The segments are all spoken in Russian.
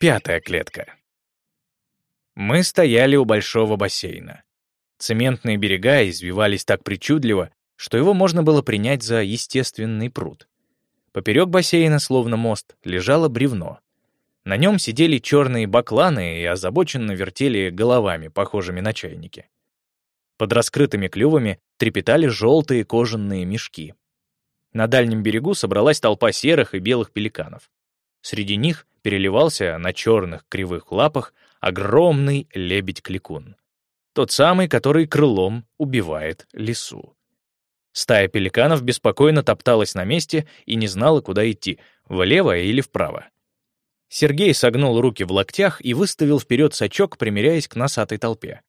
Пятая клетка. Мы стояли у большого бассейна. Цементные берега извивались так причудливо, что его можно было принять за естественный пруд. Поперек бассейна, словно мост, лежало бревно. На нем сидели черные бакланы и озабоченно вертели головами, похожими на чайники. Под раскрытыми клювами трепетали желтые кожаные мешки. На дальнем берегу собралась толпа серых и белых пеликанов. Среди них переливался на черных кривых лапах огромный лебедь-кликун. Тот самый, который крылом убивает лису. Стая пеликанов беспокойно топталась на месте и не знала, куда идти, влево или вправо. Сергей согнул руки в локтях и выставил вперед сачок, примеряясь к носатой толпе.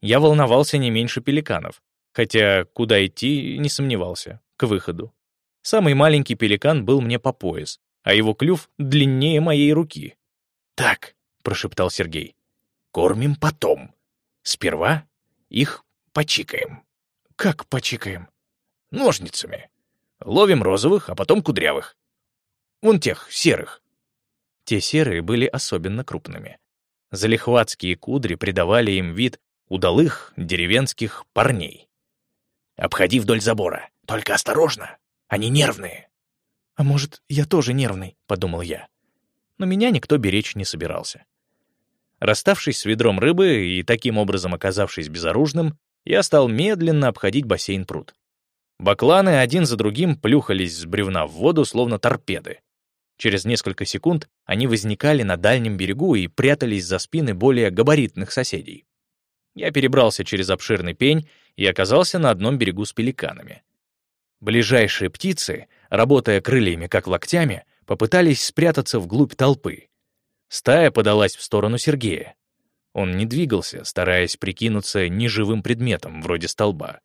Я волновался не меньше пеликанов, хотя куда идти не сомневался, к выходу. Самый маленький пеликан был мне по пояс, а его клюв длиннее моей руки. «Так», — прошептал Сергей, — «кормим потом. Сперва их почикаем». «Как почикаем?» «Ножницами. Ловим розовых, а потом кудрявых. Вон тех, серых». Те серые были особенно крупными. Залихватские кудри придавали им вид удалых деревенских парней. «Обходи вдоль забора, только осторожно, они нервные». «А может, я тоже нервный?» — подумал я. Но меня никто беречь не собирался. Расставшись с ведром рыбы и таким образом оказавшись безоружным, я стал медленно обходить бассейн-пруд. Бакланы один за другим плюхались с бревна в воду, словно торпеды. Через несколько секунд они возникали на дальнем берегу и прятались за спины более габаритных соседей. Я перебрался через обширный пень и оказался на одном берегу с пеликанами. Ближайшие птицы, работая крыльями как локтями, попытались спрятаться вглубь толпы. Стая подалась в сторону Сергея. Он не двигался, стараясь прикинуться неживым предметом, вроде столба.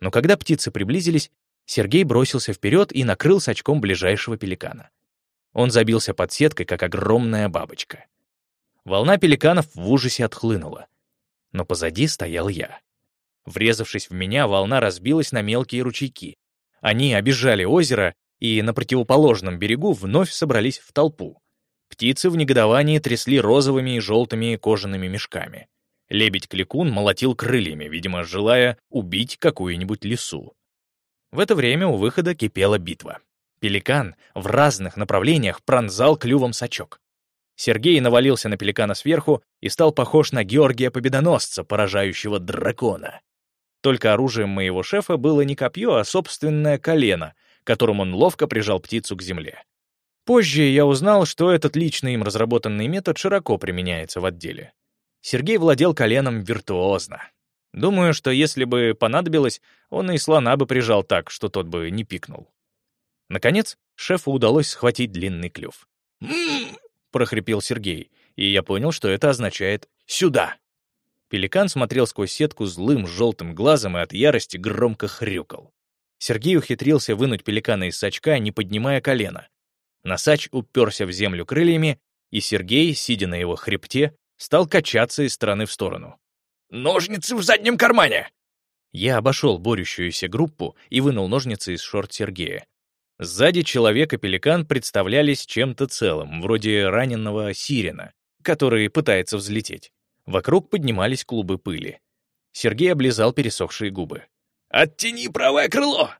Но когда птицы приблизились, Сергей бросился вперед и накрыл с очком ближайшего пеликана. Он забился под сеткой, как огромная бабочка. Волна пеликанов в ужасе отхлынула. Но позади стоял я. Врезавшись в меня, волна разбилась на мелкие ручейки. Они обижали озеро и на противоположном берегу вновь собрались в толпу. Птицы в негодовании трясли розовыми и желтыми кожаными мешками. Лебедь-кликун молотил крыльями, видимо, желая убить какую-нибудь лису. В это время у выхода кипела битва. Пеликан в разных направлениях пронзал клювом сачок. Сергей навалился на пеликана сверху и стал похож на Георгия Победоносца, поражающего дракона. Только оружием моего шефа было не копье, а собственное колено, которым он ловко прижал птицу к земле. Позже я узнал, что этот лично им разработанный метод широко применяется в отделе. Сергей владел коленом виртуозно. Думаю, что если бы понадобилось, он и слона бы прижал так, что тот бы не пикнул. Наконец, шефу удалось схватить длинный клюв. «М-м-м!» прохрипел Сергей, и я понял, что это означает «сюда». Пеликан смотрел сквозь сетку злым желтым глазом и от ярости громко хрюкал. Сергей ухитрился вынуть пеликана из сачка, не поднимая колена. Носач уперся в землю крыльями, и Сергей, сидя на его хребте, стал качаться из стороны в сторону. «Ножницы в заднем кармане!» Я обошел борющуюся группу и вынул ножницы из шорт Сергея. Сзади человек и пеликан представлялись чем-то целым, вроде раненого сирена, который пытается взлететь. Вокруг поднимались клубы пыли. Сергей облизал пересохшие губы. «Оттяни правое крыло!»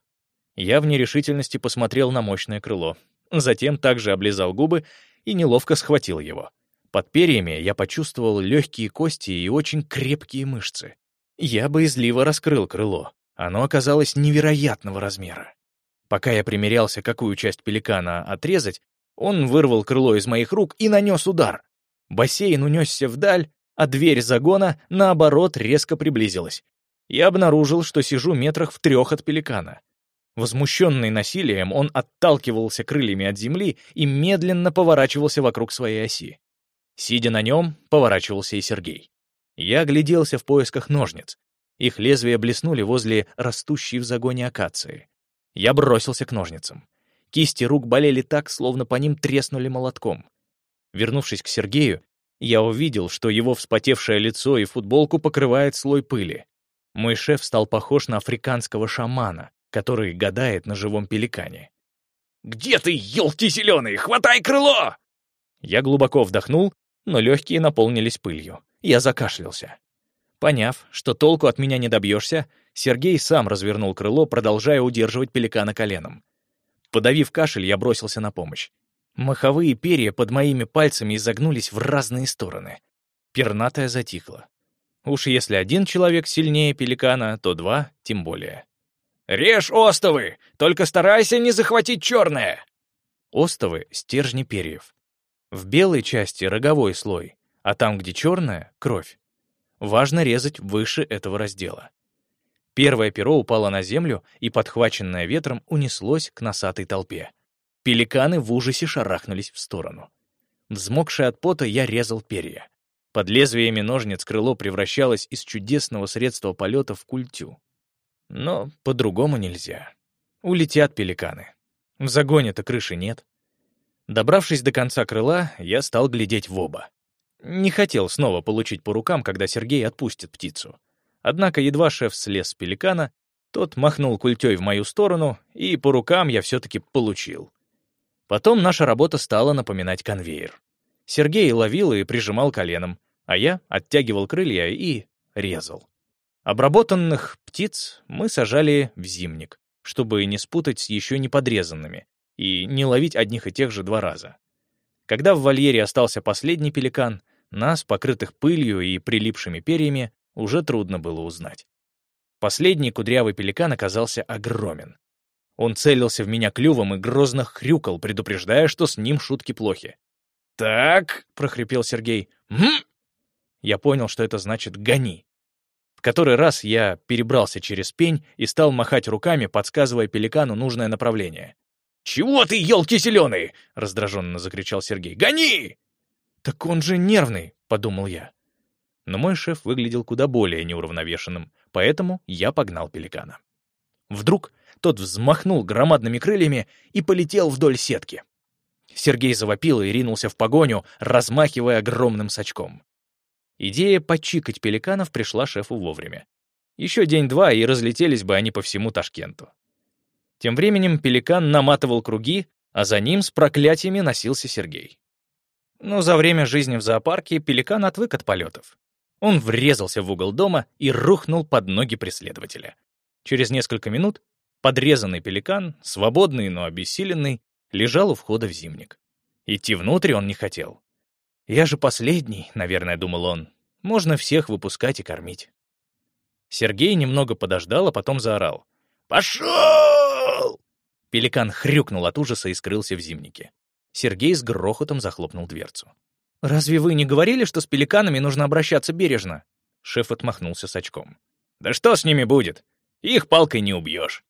Я в нерешительности посмотрел на мощное крыло. Затем также облизал губы и неловко схватил его. Под перьями я почувствовал легкие кости и очень крепкие мышцы. Я боязливо раскрыл крыло. Оно оказалось невероятного размера. Пока я примерялся, какую часть пеликана отрезать, он вырвал крыло из моих рук и нанес удар. Бассейн унесся вдаль, а дверь загона, наоборот, резко приблизилась. Я обнаружил, что сижу метрах в трех от пеликана. Возмущенный насилием, он отталкивался крыльями от земли и медленно поворачивался вокруг своей оси. Сидя на нем, поворачивался и Сергей. Я огляделся в поисках ножниц. Их лезвия блеснули возле растущей в загоне акации. Я бросился к ножницам. Кисти рук болели так, словно по ним треснули молотком. Вернувшись к Сергею, я увидел, что его вспотевшее лицо и футболку покрывает слой пыли. Мой шеф стал похож на африканского шамана, который гадает на живом пеликане. «Где ты, елки зеленые? Хватай крыло!» Я глубоко вдохнул, но легкие наполнились пылью. Я закашлялся. Поняв, что толку от меня не добьешься, Сергей сам развернул крыло, продолжая удерживать пеликана коленом. Подавив кашель, я бросился на помощь. Маховые перья под моими пальцами изогнулись в разные стороны. Пернатая затихла. Уж если один человек сильнее пеликана, то два тем более. «Режь остовы! Только старайся не захватить черное!» Остовы — стержни перьев. В белой части — роговой слой, а там, где черная — кровь. Важно резать выше этого раздела. Первое перо упало на землю и, подхваченное ветром, унеслось к носатой толпе. Пеликаны в ужасе шарахнулись в сторону. Взмокший от пота, я резал перья. Под лезвиями ножниц крыло превращалось из чудесного средства полета в культю. Но по-другому нельзя. Улетят пеликаны. В загоне-то крыши нет. Добравшись до конца крыла, я стал глядеть в оба. Не хотел снова получить по рукам, когда Сергей отпустит птицу. Однако едва шеф слез с пеликана, тот махнул культей в мою сторону, и по рукам я все-таки получил. Потом наша работа стала напоминать конвейер. Сергей ловил и прижимал коленом, а я оттягивал крылья и резал. Обработанных птиц мы сажали в зимник, чтобы не спутать с еще не подрезанными и не ловить одних и тех же два раза. Когда в вольере остался последний пеликан, нас, покрытых пылью и прилипшими перьями, уже трудно было узнать. Последний кудрявый пеликан оказался огромен. Он целился в меня клювом и грозно хрюкал, предупреждая, что с ним шутки плохи. «Так», — прохрипел Сергей, «Хм!» Я понял, что это значит «гони». В который раз я перебрался через пень и стал махать руками, подсказывая пеликану нужное направление. «Чего ты, елки зеленые?» — раздраженно закричал Сергей. «Гони!» «Так он же нервный», — подумал я но мой шеф выглядел куда более неуравновешенным, поэтому я погнал пеликана. Вдруг тот взмахнул громадными крыльями и полетел вдоль сетки. Сергей завопил и ринулся в погоню, размахивая огромным сачком. Идея почикать пеликанов пришла шефу вовремя. Еще день-два, и разлетелись бы они по всему Ташкенту. Тем временем пеликан наматывал круги, а за ним с проклятиями носился Сергей. Но за время жизни в зоопарке пеликан отвык от полетов. Он врезался в угол дома и рухнул под ноги преследователя. Через несколько минут подрезанный пеликан, свободный, но обессиленный, лежал у входа в зимник. Идти внутрь он не хотел. «Я же последний», — наверное, думал он. «Можно всех выпускать и кормить». Сергей немного подождал, а потом заорал. «Пошел!» Пеликан хрюкнул от ужаса и скрылся в зимнике. Сергей с грохотом захлопнул дверцу. «Разве вы не говорили, что с пеликанами нужно обращаться бережно?» Шеф отмахнулся с очком. «Да что с ними будет? Их палкой не убьешь.